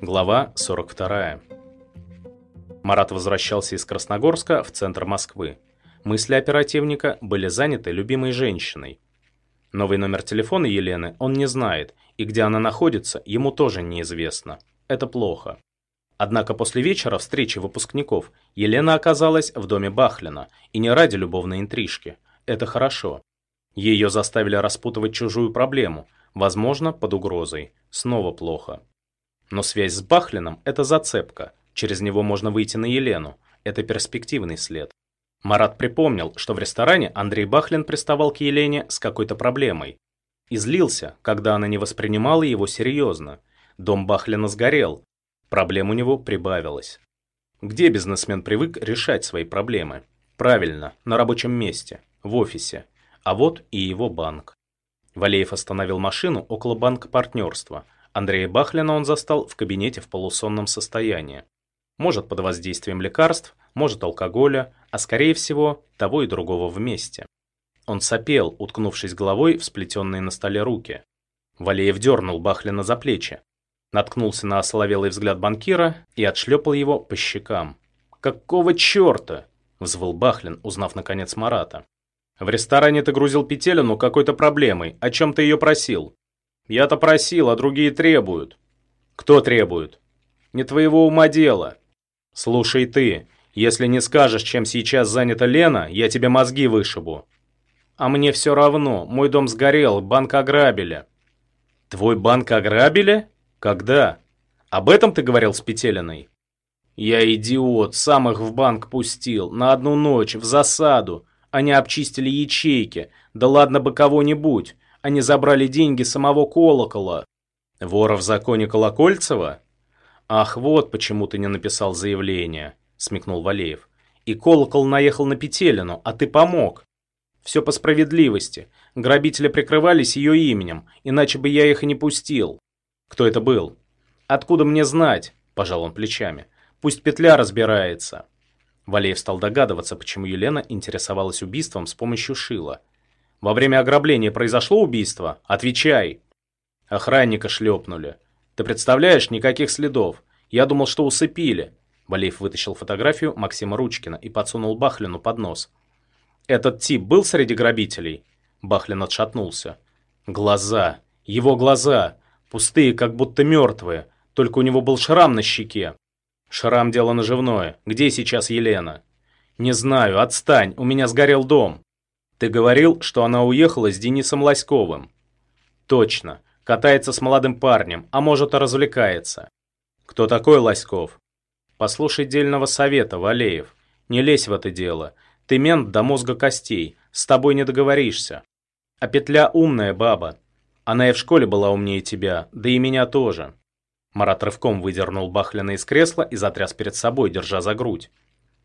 Глава 42. Марат возвращался из Красногорска в центр Москвы. Мысли оперативника были заняты любимой женщиной. Новый номер телефона Елены он не знает, и где она находится, ему тоже неизвестно. Это плохо. Однако после вечера встречи выпускников Елена оказалась в доме Бахлина, и не ради любовной интрижки. Это хорошо. Ее заставили распутывать чужую проблему, возможно, под угрозой. Снова плохо. Но связь с Бахлином – это зацепка. Через него можно выйти на Елену. Это перспективный след. Марат припомнил, что в ресторане Андрей Бахлин приставал к Елене с какой-то проблемой. И злился, когда она не воспринимала его серьезно. Дом Бахлина сгорел. Проблем у него прибавилось. Где бизнесмен привык решать свои проблемы? Правильно, на рабочем месте, в офисе. А вот и его банк. Валеев остановил машину около банка партнерства – Андрея Бахлина он застал в кабинете в полусонном состоянии. Может, под воздействием лекарств, может, алкоголя, а скорее всего, того и другого вместе. Он сопел, уткнувшись головой в сплетенные на столе руки. Валеев дернул Бахлина за плечи, наткнулся на осоловелый взгляд банкира и отшлепал его по щекам. «Какого черта?» – взвыл Бахлин, узнав наконец Марата. «В ресторане ты грузил Петелину какой-то проблемой. О чем ты ее просил?» Я-то просил, а другие требуют. Кто требует? Не твоего ума дело. Слушай ты, если не скажешь, чем сейчас занята Лена, я тебе мозги вышибу. А мне все равно, мой дом сгорел, банк ограбили. Твой банк ограбили? Когда? Об этом ты говорил с Петелиной? Я идиот, сам их в банк пустил, на одну ночь, в засаду. Они обчистили ячейки, да ладно бы кого-нибудь. Они забрали деньги самого колокола. Вора в законе Колокольцева? Ах, вот почему ты не написал заявление, смекнул Валеев. И колокол наехал на Петелину, а ты помог. Все по справедливости. Грабители прикрывались ее именем, иначе бы я их и не пустил. Кто это был? Откуда мне знать? Пожал он плечами. Пусть петля разбирается. Валеев стал догадываться, почему Елена интересовалась убийством с помощью шила. Во время ограбления произошло убийство? Отвечай. Охранника шлепнули. Ты представляешь, никаких следов. Я думал, что усыпили. Валеев вытащил фотографию Максима Ручкина и подсунул Бахлину под нос. Этот тип был среди грабителей? Бахлин отшатнулся. Глаза. Его глаза. Пустые, как будто мертвые. Только у него был шрам на щеке. Шрам дело наживное. Где сейчас Елена? Не знаю, отстань, у меня сгорел дом. Ты говорил, что она уехала с Денисом Лоськовым. Точно. Катается с молодым парнем, а может и развлекается. Кто такой Лоськов? Послушай дельного совета, Валеев. Не лезь в это дело. Ты мент до мозга костей. С тобой не договоришься. А петля умная баба. Она и в школе была умнее тебя, да и меня тоже. Марат рывком выдернул Бахлина из кресла и затряс перед собой, держа за грудь.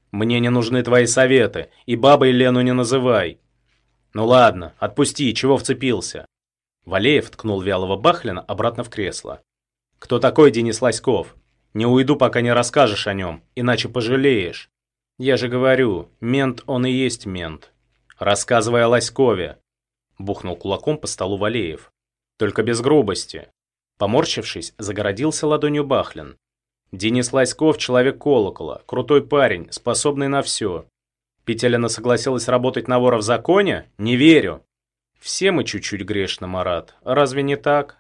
«Мне не нужны твои советы, и бабой Лену не называй. «Ну ладно, отпусти, чего вцепился?» Валеев ткнул вялого Бахлина обратно в кресло. «Кто такой Денис Лоськов? Не уйду, пока не расскажешь о нем, иначе пожалеешь. Я же говорю, мент он и есть мент. Рассказывай о Лоськове!» Бухнул кулаком по столу Валеев. «Только без грубости!» Поморщившись, загородился ладонью Бахлин. «Денис Лоськов – человек колокола, крутой парень, способный на все. Петелина согласилась работать на вора в законе? Не верю. Все мы чуть-чуть грешны, Марат. Разве не так?